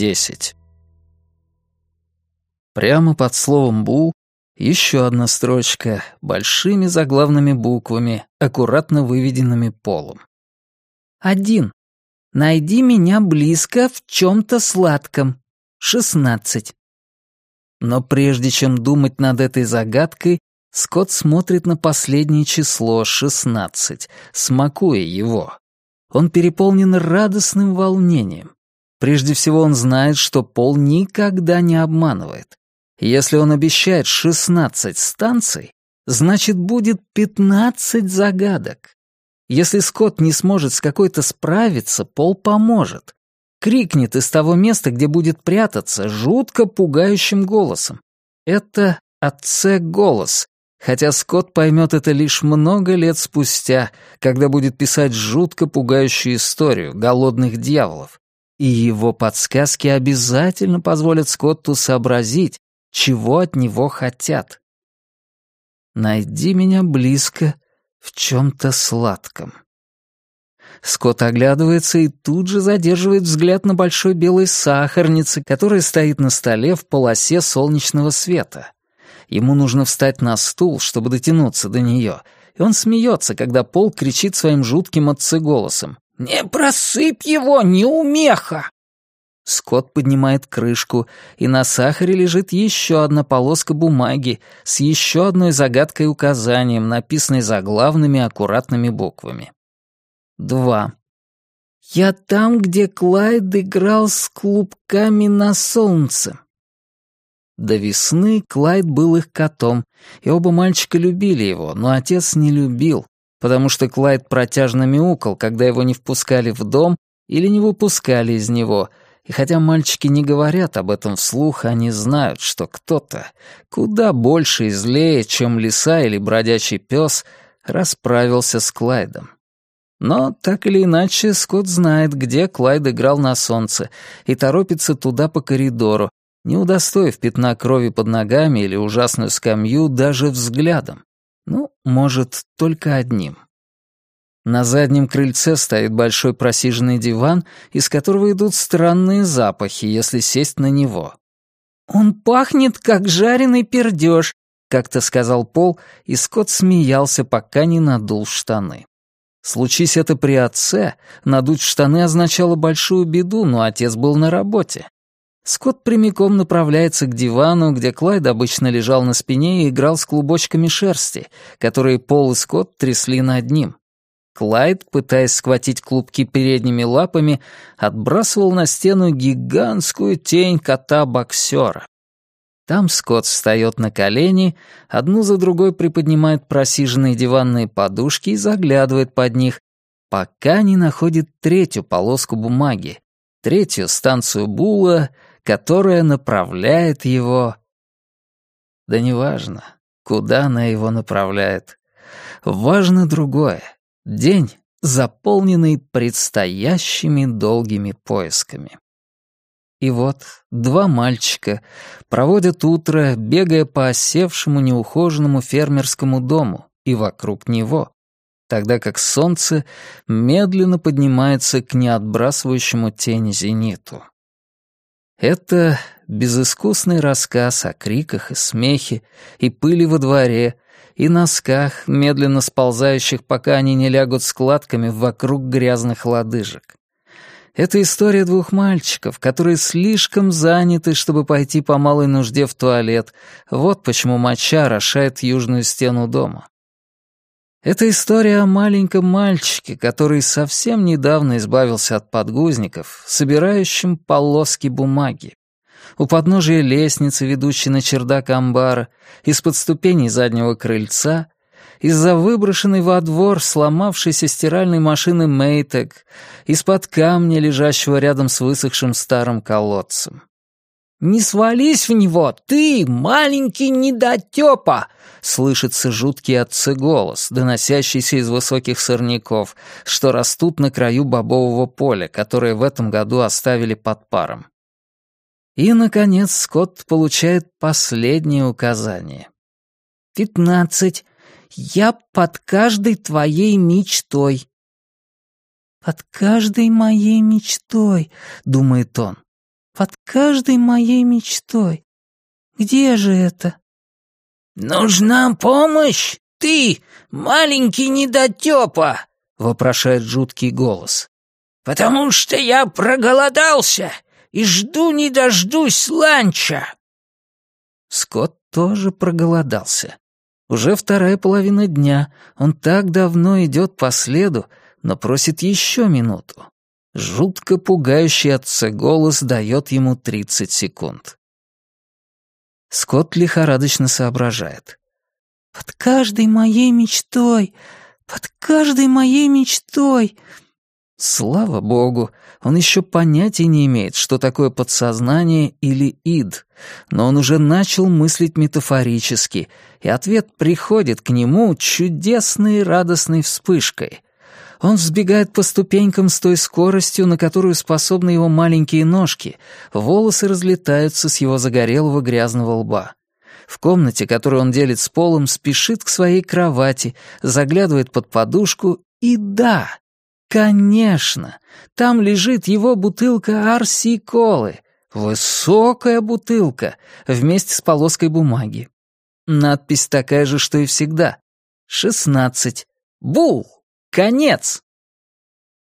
10. Прямо под словом «бу» еще одна строчка, большими заглавными буквами, аккуратно выведенными полом. Один. Найди меня близко в чем-то сладком. Шестнадцать. Но прежде чем думать над этой загадкой, Скотт смотрит на последнее число, шестнадцать, смакуя его. Он переполнен радостным волнением. Прежде всего он знает, что Пол никогда не обманывает. Если он обещает шестнадцать станций, значит будет пятнадцать загадок. Если Скотт не сможет с какой-то справиться, Пол поможет. Крикнет из того места, где будет прятаться, жутко пугающим голосом. Это отце голос, хотя Скотт поймет это лишь много лет спустя, когда будет писать жутко пугающую историю голодных дьяволов. И его подсказки обязательно позволят Скотту сообразить, чего от него хотят. «Найди меня близко в чем-то сладком». Скотт оглядывается и тут же задерживает взгляд на большой белой сахарнице, которая стоит на столе в полосе солнечного света. Ему нужно встать на стул, чтобы дотянуться до нее, и он смеется, когда Пол кричит своим жутким отцеголосом. «Не просыпь его, неумеха!» Скотт поднимает крышку, и на сахаре лежит еще одна полоска бумаги с еще одной загадкой указанием, написанной заглавными аккуратными буквами. Два. «Я там, где Клайд играл с клубками на солнце». До весны Клайд был их котом, и оба мальчика любили его, но отец не любил, потому что Клайд протяжно мяукал, когда его не впускали в дом или не выпускали из него — и хотя мальчики не говорят об этом вслух, они знают, что кто-то, куда больше и злее, чем лиса или бродячий пес, расправился с Клайдом. Но, так или иначе, Скотт знает, где Клайд играл на солнце, и торопится туда по коридору, не удостоив пятна крови под ногами или ужасную скамью даже взглядом. Ну, может, только одним — на заднем крыльце стоит большой просиженный диван, из которого идут странные запахи, если сесть на него. «Он пахнет, как жареный пердеж», — как-то сказал Пол, и Скотт смеялся, пока не надул штаны. Случись это при отце, надуть штаны означало большую беду, но отец был на работе. Скотт прямиком направляется к дивану, где Клайд обычно лежал на спине и играл с клубочками шерсти, которые Пол и Скотт трясли над ним. Клайд, пытаясь схватить клубки передними лапами, отбрасывал на стену гигантскую тень кота-боксера. Там Скотт встает на колени, одну за другой приподнимает просиженные диванные подушки и заглядывает под них, пока не находит третью полоску бумаги, третью станцию Була, которая направляет его... Да неважно, куда она его направляет. Важно другое. День, заполненный предстоящими долгими поисками. И вот два мальчика проводят утро, бегая по осевшему неухоженному фермерскому дому и вокруг него, тогда как солнце медленно поднимается к неотбрасывающему тень зениту. Это безыскусный рассказ о криках и смехе, и пыли во дворе, и носках, медленно сползающих, пока они не лягут складками вокруг грязных лодыжек. Это история двух мальчиков, которые слишком заняты, чтобы пойти по малой нужде в туалет. Вот почему моча орошает южную стену дома. Это история о маленьком мальчике, который совсем недавно избавился от подгузников, собирающим полоски бумаги у подножия лестницы, ведущей на чердак амбара, из-под ступеней заднего крыльца, из-за выброшенной во двор сломавшейся стиральной машины Мейтек, из-под камня, лежащего рядом с высохшим старым колодцем. «Не свались в него, ты, маленький недотёпа!» — слышится жуткий отцы голос, доносящийся из высоких сорняков, что растут на краю бобового поля, которое в этом году оставили под паром. И, наконец, Скотт получает последнее указание. «Пятнадцать. Я под каждой твоей мечтой». «Под каждой моей мечтой», — думает он. Под каждой моей мечтой. Где же это?» «Нужна помощь? Ты, маленький недотёпа!» — вопрошает жуткий голос. «Потому что я проголодался и жду не дождусь ланча!» Скотт тоже проголодался. Уже вторая половина дня, он так давно идет по следу, но просит еще минуту. Жутко пугающий отца голос дает ему 30 секунд. Скотт лихорадочно соображает. «Под каждой моей мечтой, под каждой моей мечтой...» Слава богу, он еще понятия не имеет, что такое подсознание или ид, но он уже начал мыслить метафорически, и ответ приходит к нему чудесной радостной вспышкой. Он взбегает по ступенькам с той скоростью, на которую способны его маленькие ножки, волосы разлетаются с его загорелого грязного лба. В комнате, которую он делит с полом, спешит к своей кровати, заглядывает под подушку и да, Конечно, там лежит его бутылка Арси-колы. Высокая бутылка, вместе с полоской бумаги. Надпись такая же, что и всегда. «Шестнадцать. Бул! Конец!»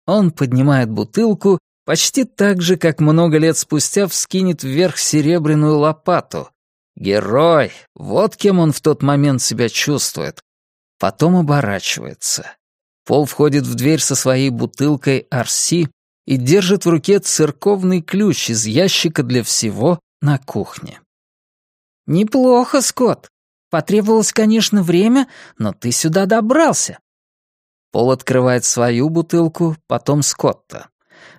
Он поднимает бутылку почти так же, как много лет спустя вскинет вверх серебряную лопату. Герой! Вот кем он в тот момент себя чувствует. Потом оборачивается. Пол входит в дверь со своей бутылкой Арси и держит в руке церковный ключ из ящика для всего на кухне. «Неплохо, Скотт. Потребовалось, конечно, время, но ты сюда добрался». Пол открывает свою бутылку, потом Скотта.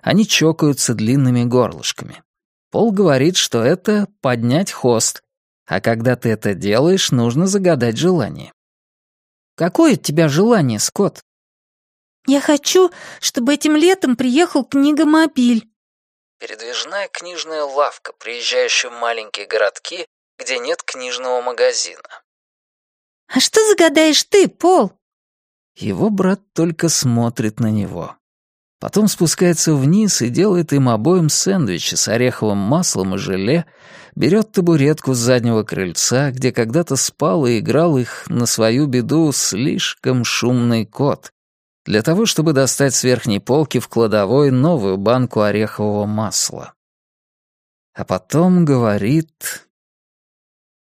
Они чокаются длинными горлышками. Пол говорит, что это поднять хост, а когда ты это делаешь, нужно загадать желание. «Какое у тебя желание, Скотт?» «Я хочу, чтобы этим летом приехал книгомобиль». Передвижная книжная лавка, приезжающая в маленькие городки, где нет книжного магазина. «А что загадаешь ты, Пол?» Его брат только смотрит на него. Потом спускается вниз и делает им обоим сэндвичи с ореховым маслом и желе, берет табуретку с заднего крыльца, где когда-то спал и играл их на свою беду слишком шумный кот, для того, чтобы достать с верхней полки в кладовой новую банку орехового масла. А потом говорит